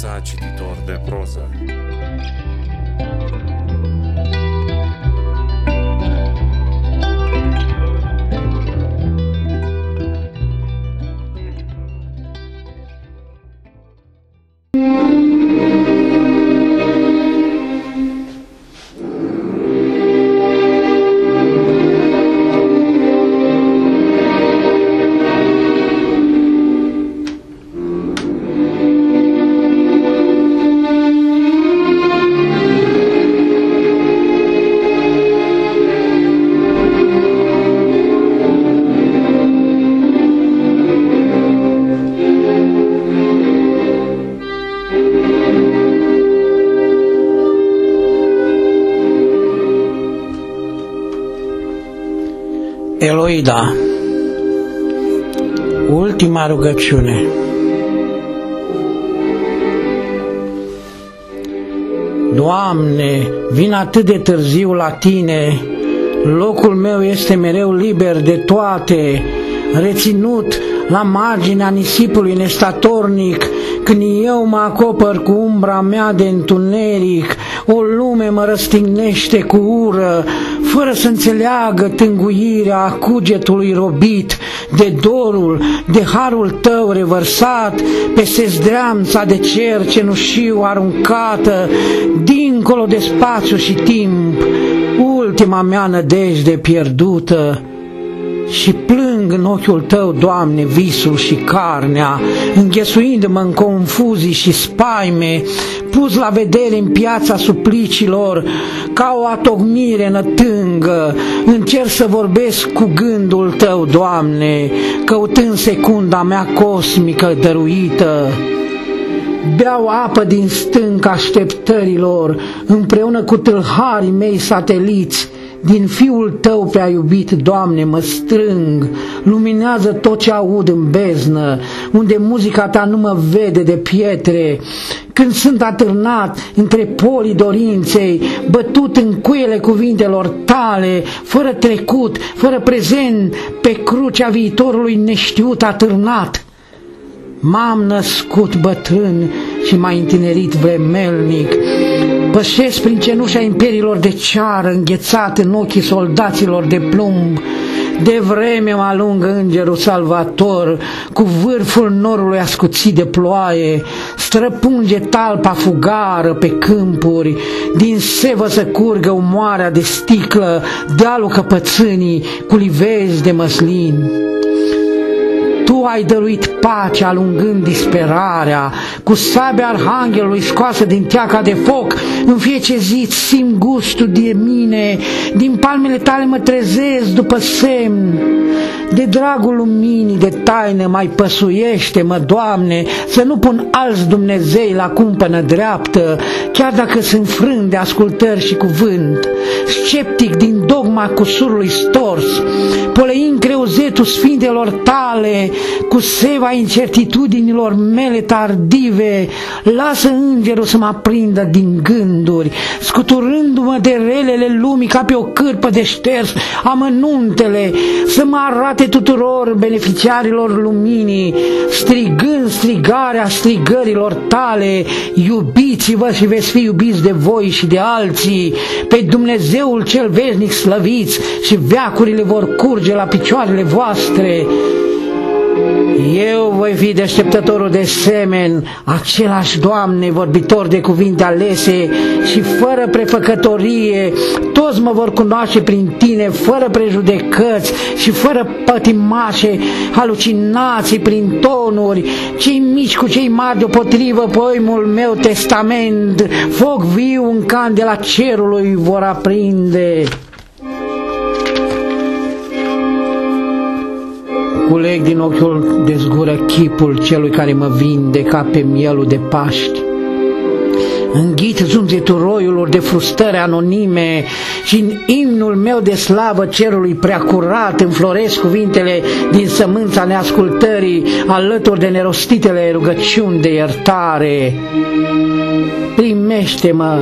Viața cititor de proză Eloida Ultima rugăciune. Doamne, vin atât de târziu la Tine, locul meu este mereu liber de toate, reținut la marginea nisipului nestatornic, când eu mă acopăr cu umbra mea de întuneric, o lume mă răstignește cu ură, fără să înțeleagă tânguirea cugetului robit, de dorul, de harul tău revărsat, pe zdreamța de cer cenușiu aruncată, dincolo de spațiu și timp, ultima mea nădejde pierdută, și plâng în ochiul tău, Doamne, visul și carnea, înghesuindu-mă în confuzii și spaime, pus la vedere în piața suplicilor, ca o atocmire nătângă, încerc să vorbesc cu gândul tău, Doamne, căutând secunda mea cosmică dăruită. Beau apă din stânca așteptărilor, împreună cu tâlharii mei sateliți, din Fiul Tău pe-a iubit, Doamne, mă strâng, luminează tot ce aud în beznă, unde muzica Ta nu mă vede de pietre, când sunt atârnat între polii dorinței, bătut în cuiele cuvintelor Tale, fără trecut, fără prezent, pe crucea viitorului neștiut atârnat. M-am născut bătrân și m-a întinerit vremelnic, Pășesc prin cenușa imperiilor de ceară, înghețat în ochii soldaților de plumb. De vreme mă alungă îngerul salvator, cu vârful norului ascuțit de ploaie, străpunge talpa fugară pe câmpuri, din sevă să curgă umoarea de sticlă, dealul căpățânii cu livezi de măslin ai dăruit pace alungând disperarea, cu sabia arhanghelului scoasă din teaca de foc, în fiecare zi simt gustul de mine, din palmele tale mă trezesc după semn. De dragul luminii de taină mai păsuiește, mă, Doamne, să nu pun alți Dumnezei la cumpănă dreaptă, chiar dacă sunt frânt de ascultări și cuvânt, sceptic din dogma cusurului stors, poleind creuzetul sfintelor tale, cu seva incertitudinilor mele tardive, lasă îngerul să mă aprindă din gânduri, scuturându-mă de relele lumii ca pe o cârpă de șters amănuntele, să mă arate tuturor beneficiarilor luminii, strigând strigarea strigărilor tale, iubiți-vă și veți fi iubiți de voi și de alții, pe Dumnezeul cel veșnic slăviți și veacurile vor curge la picioarele voastre. Eu voi fi deșteptătorul de semen, același Doamne, vorbitor de cuvinte alese și fără prefăcătorie, toți mă vor cunoaște prin Tine, fără prejudecăți și fără pătimașe, halucinații prin tonuri, cei mici cu cei mari deopotrivă poimul meu testament, foc viu în candela cerului vor aprinde. Culeg din ochiul de zgură chipul celui care mă vinde ca pe mielul de Paști. Înghit zumzetul roiulor de frustrări anonime și în imnul meu de slavă cerului preacurat înfloresc cuvintele din sămânța neascultării alături de nerostitele rugăciuni de iertare. Primește-mă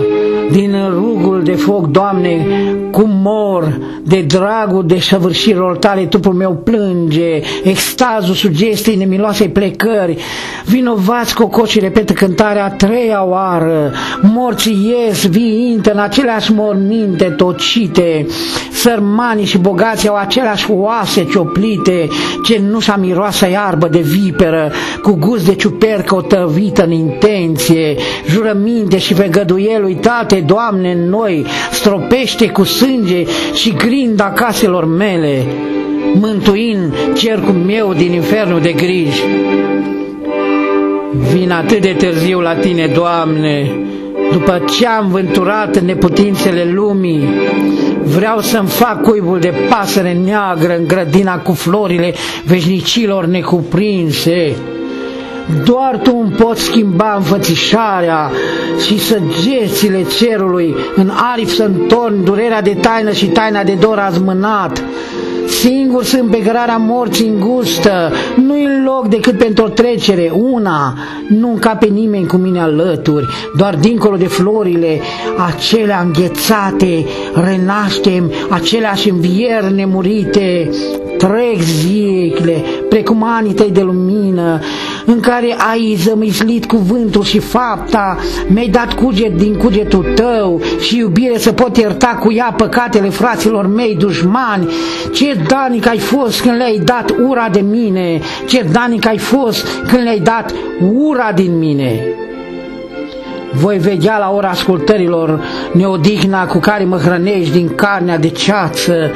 din rugul de foc, Doamne, cum mor de dragul de săvârșirilor tale, trupul meu plânge, extazul sugestiei nemiloasei plecări, vinovați cococii repetă cântarea a treia oară, morții ies, vii intră în aceleași morminte tocite, sărmanii și bogații au aceleași oase cioplite, ce nu s-a miroasă iarbă de viperă, cu gust de ciupercă otăvită în intenție, jurăminte și vegăduiel uitate, Doamne, în noi, stropește cu sânge și grinda caselor mele, mântuind cercul meu din infernul de griji. Vin atât de târziu la Tine, Doamne, după ce am vânturat în neputințele lumii, vreau să-mi fac cuibul de pasăre neagră în grădina cu florile veșnicilor necuprinse. Doar Tu îmi poți schimba înfățișarea și săgețile cerului. În aripi să întorn durerea de taină și taina de dor azmânat. Singur sunt pe cărarea morții îngustă, nu-i loc decât pentru o trecere, una, nu încape nimeni cu mine alături, doar dincolo de florile acelea înghețate, renaștem aceleași învieri nemurite, trec zilele, precum anii tăi de lumină, în care ai zămislit cuvântul și fapta, mi-ai dat cuget din cugetul tău și iubire să pot ierta cu ea păcatele fraților mei dușmani. Ce danic ai fost când le-ai dat ura de mine, ce danic ai fost când le-ai dat ura din mine voi vedea la ora ascultărilor neodihna cu care mă hrănești din carnea de ceață,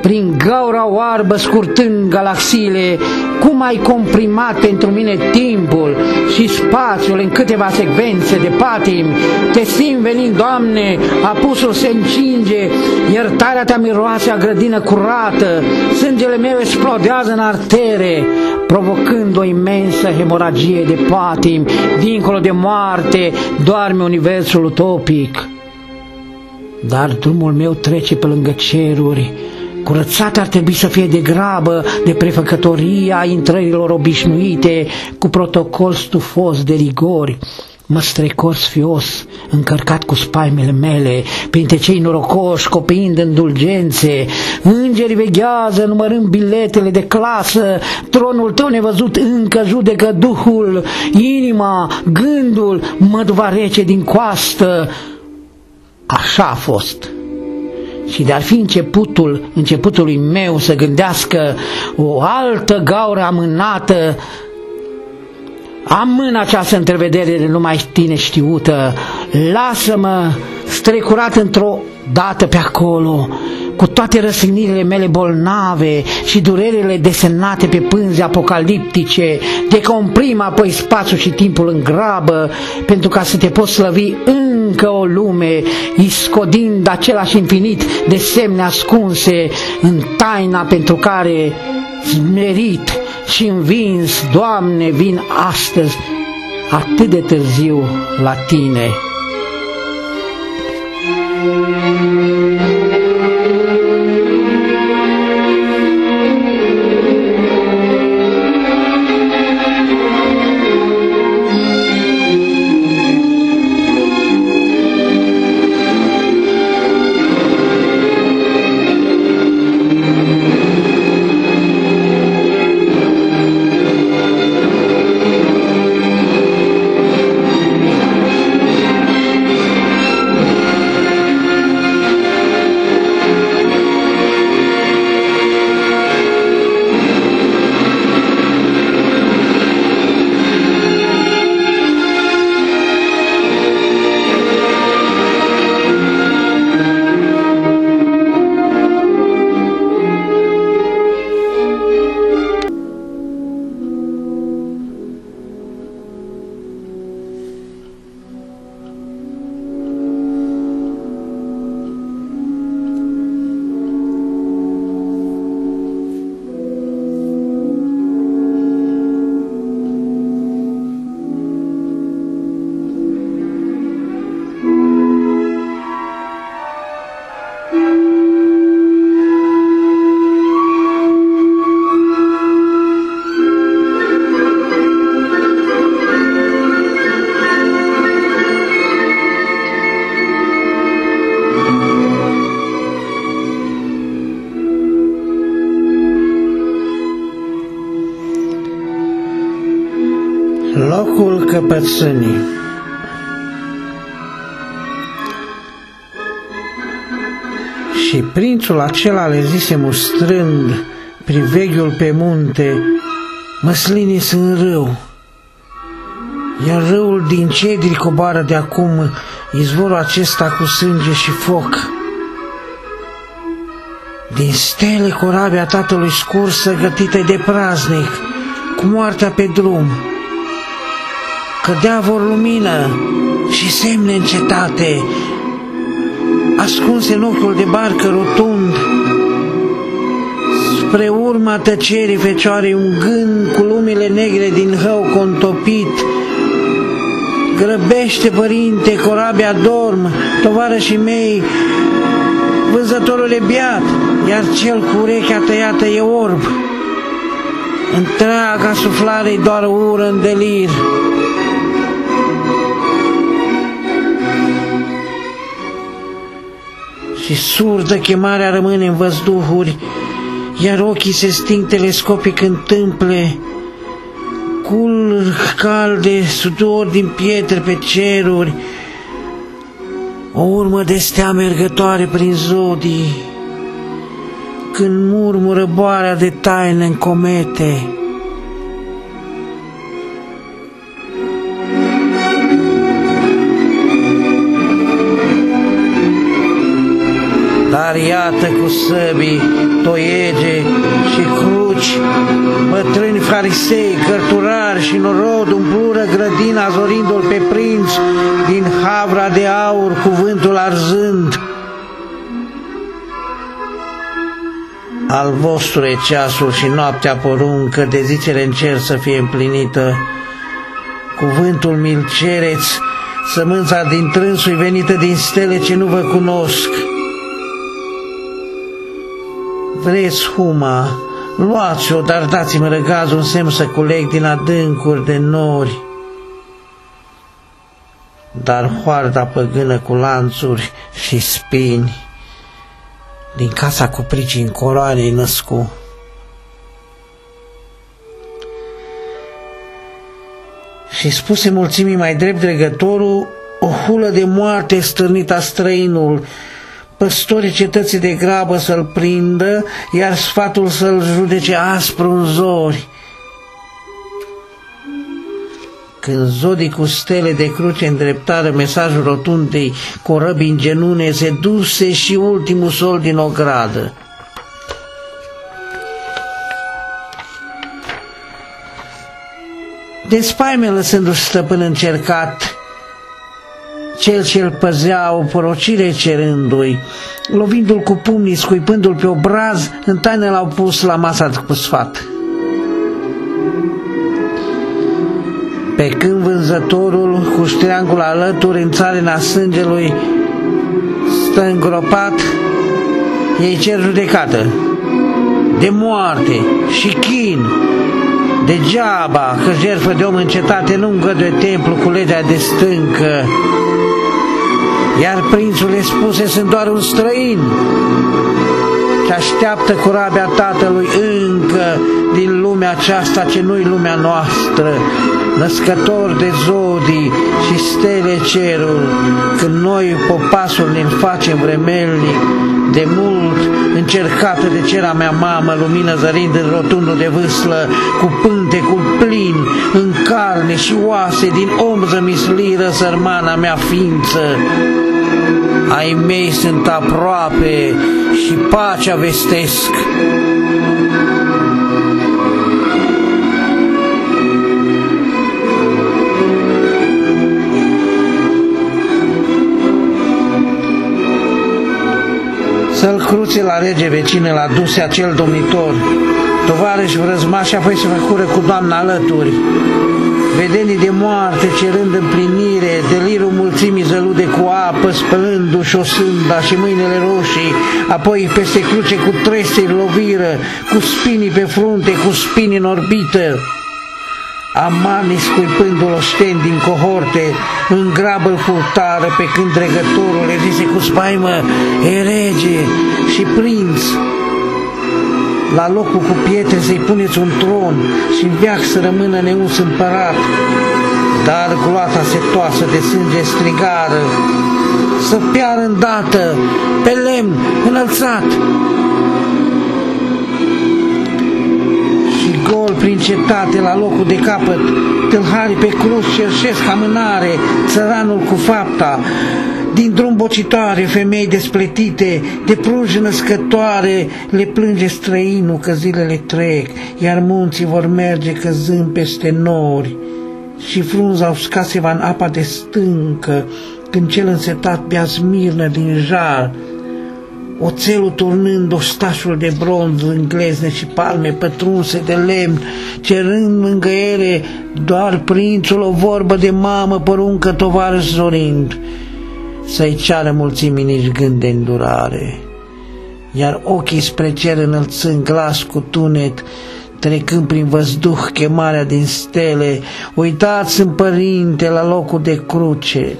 prin gaura oarbă scurtând galaxiile, cum ai comprimat pentru mine timpul și spațiul în câteva secvențe de patim, te simt venind, Doamne, apusul se încinge, iertarea ta miroase a grădină curată, sângele meu explodează în artere, provocând o imensă hemoragie de patim, dincolo de moarte, doarme universul utopic. Dar drumul meu trece pe lângă ceruri, curățat ar trebui să fie de grabă de prefăcătoria intrărilor obișnuite cu protocol stufos de rigori, mă strecor sfios, încărcat cu spaimele mele, printre cei norocoși, copiind indulgențe, îngerii veghează, numărând biletele de clasă, tronul tău nevăzut încă judecă duhul, inima, gândul, măduva rece din coastă. Așa a fost și de-ar fi începutul începutului meu să gândească o altă gaură amânată am mâna această întrevedere de numai tine știută, lasă-mă strecurat într-o dată pe acolo, cu toate răsignirile mele bolnave și durerile desenate pe pânze apocaliptice, decomprim apoi spațiul și timpul în grabă, pentru ca să te poți slăvi încă o lume, iscodind același infinit de semne ascunse în taina pentru care merit și învins, Doamne, vin astăzi atât de târziu la Tine. Thank you. Încăpățânii. Și prințul acela le zise mustrând priveghiul pe munte, măslinii sunt râu, iar râul din cedri coboară de acum izvorul acesta cu sânge și foc. Din stele corabia tatălui scursă gătită de praznic, cu moartea pe drum. Cădea vor lumină și semne în cetate, ascunse în ochiul de barcă rotund. Spre urma tăcerii fecioarei un gând cu lumile negre din hău contopit, Grăbește, părinte, corabia dorm, tovarășii mei, vânzătorul e biat, iar cel cu urechea tăiată e orb. Întreaga suflare doar ură în delir. Și surdă chemarea rămâne în văzduhuri, iar ochii se sting telescopic în tâmple, cul calde, sudor din pietre pe ceruri, o urmă de stea mergătoare prin zodii, când murmură boarea de taine în comete. Dar iată cu săbii, toiege și cruci, bătrâni farisei, cărturari și norod umplură grădina zorindu-l pe prinț din havra de aur, cuvântul arzând. Al vostru e ceasul și noaptea poruncă, de zicele în cer să fie împlinită. Cuvântul mi-l cereți, sămânța din trânsul venită din stele ce nu vă cunosc. Vreți huma, luați-o, dar dați-mi răgazul un semn să culeg din adâncuri de nori. Dar hoarda păgână cu lanțuri și spini, din casa cu pricini coroanei născu. Și spuse mulțimii mai drept dregătorul, o hulă de moarte stârnit străinul, păstorii cetății de grabă să-l prindă, iar sfatul să-l judece aspru în zori. Când zodii cu stele de cruce îndreptară mesajul rotundei corăbii în genune, se duse și ultimul sol din o gradă. De spaime lăsându-și stăpân încercat, cel ce îl păzea o porocire cerându-i, lovindu-l cu pumnii, scuipându-l pe obraz, în taină l-au pus la masa cu sfat. Pe când vânzătorul, cu ștreangul alături în țarina sângelui, stă îngropat, ei cer judecată. De moarte și chin, degeaba că jertfă de om în cetate nu îngăduie templu cu legea de stâncă, iar prințul le spuse sunt doar un străin. Ce așteaptă corabia tatălui încă din lumea aceasta ce nu-i lumea noastră, născător de zodii și stele cerul, când noi popasul ne facem vremelnic, de mult încercată de cera mea mamă, lumină zărind în rotundul de vâslă, cu pântecul plin, în carne și oase, din om zămisliră sărmana mea ființă. Ai mei sunt aproape și pacea vestesc. Să-l cruțe la rege vecine, la duse acel domnitor, tovarăși vrăzmași, apoi să făcură cu doamna alături. Vedenii de moarte cerând împlinire, delirul mulțimii zălude cu apă, spălându-și o sânda și mâinile roșii, apoi peste cruce cu tresei loviră, cu spinii pe frunte, cu spini în orbită, Amani scuipându-l oșteni din cohorte, în grabă îl purtară pe când dregătorul le zise cu spaimă, e rege și prinț. La locul cu pietre să-i puneți un tron și în viac să rămână neuns împărat. dar gloata setoasă de sânge strigară, să piară îndată pe lemn înălțat. Și gol prin cetate la locul de capăt, tâlharii pe cruz cerșesc amânare, țăranul cu fapta, din drum bocitoare, femei despletite, de prunji născătoare, le plânge străinul că zilele trec, iar munții vor merge căzând peste nori. Și frunza uscat se va în apa de stâncă, când cel însetat bea smirnă din jar, oțelul turnând ostașul de bronz în glezne și palme pătrunse de lemn, cerând mângăiere doar prințul o vorbă de mamă, poruncă tovarăș zorind să-i ceară mulțimii nici gând de îndurare. Iar ochii spre cer înălțând glas cu tunet, trecând prin văzduh chemarea din stele, uitați în părinte la locul de cruce.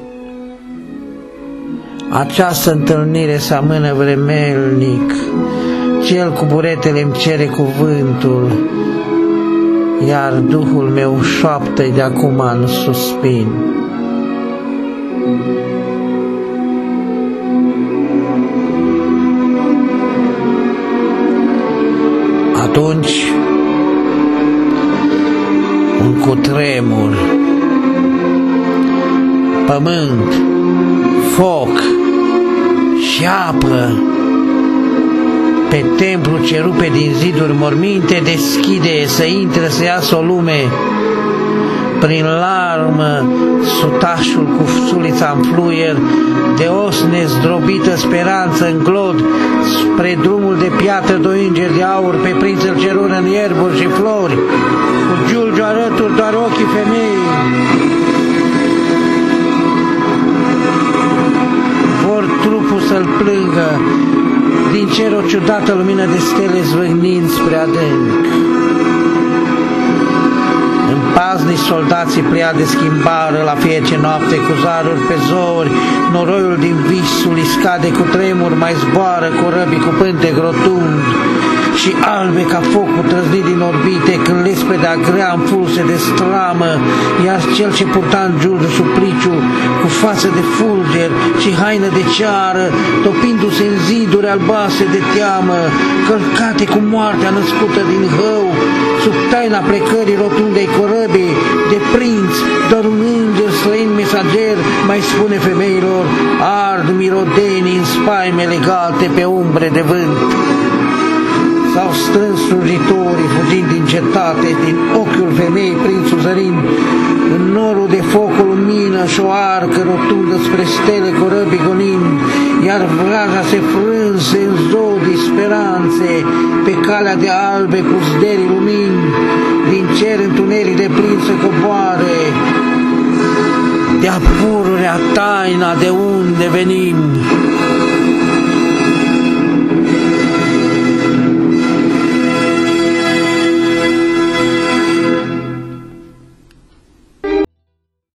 Această întâlnire să amână vremelnic, cel cu buretele îmi cere cuvântul, iar Duhul meu șoaptă de acum în suspin. atunci un cutremur, pământ, foc și apă pe templu ce rupe din ziduri morminte deschide să intre să iasă o lume prin larmă sutașul cu sulița în fluier, de os nezdrobită speranță în glod, spre drumul de piatră doi îngeri de aur, pe prințul cerur în ierburi și flori, cu giulgiu arături doar ochii femei. Să-l plângă, din cer o ciudată lumină de stele zvâgnind spre adânc. Paznici soldații prea de schimbară la fiece noapte cu zaruri pe zori, noroiul din visul îi scade cu tremur, mai zboară cu răbii cu pânte grotund și albe ca focul trăznit din orbite când lespedea grea în pulse de stramă, iar cel ce purta în giurgiu supliciu cu față de fulger și haină de ceară, topindu-se în ziduri albase de teamă, călcate cu moartea născută din hău, sub taina plecării rotundei corăbii, de prinț, doar un înger străin mesager mai spune femeilor, ard mirodenii în spaime legate pe umbre de vânt. S-au strâns slujitorii fugind din cetate, din ochiul femeii prințul zărind, în norul de foc o lumină și o arcă rotundă spre stele corăbii gonind, iar vraja se frânse în zodii speranțe, pe calea de albe cu zderii lumini, din cer întuneric de plin să coboare, de-a pururea taina de unde venim.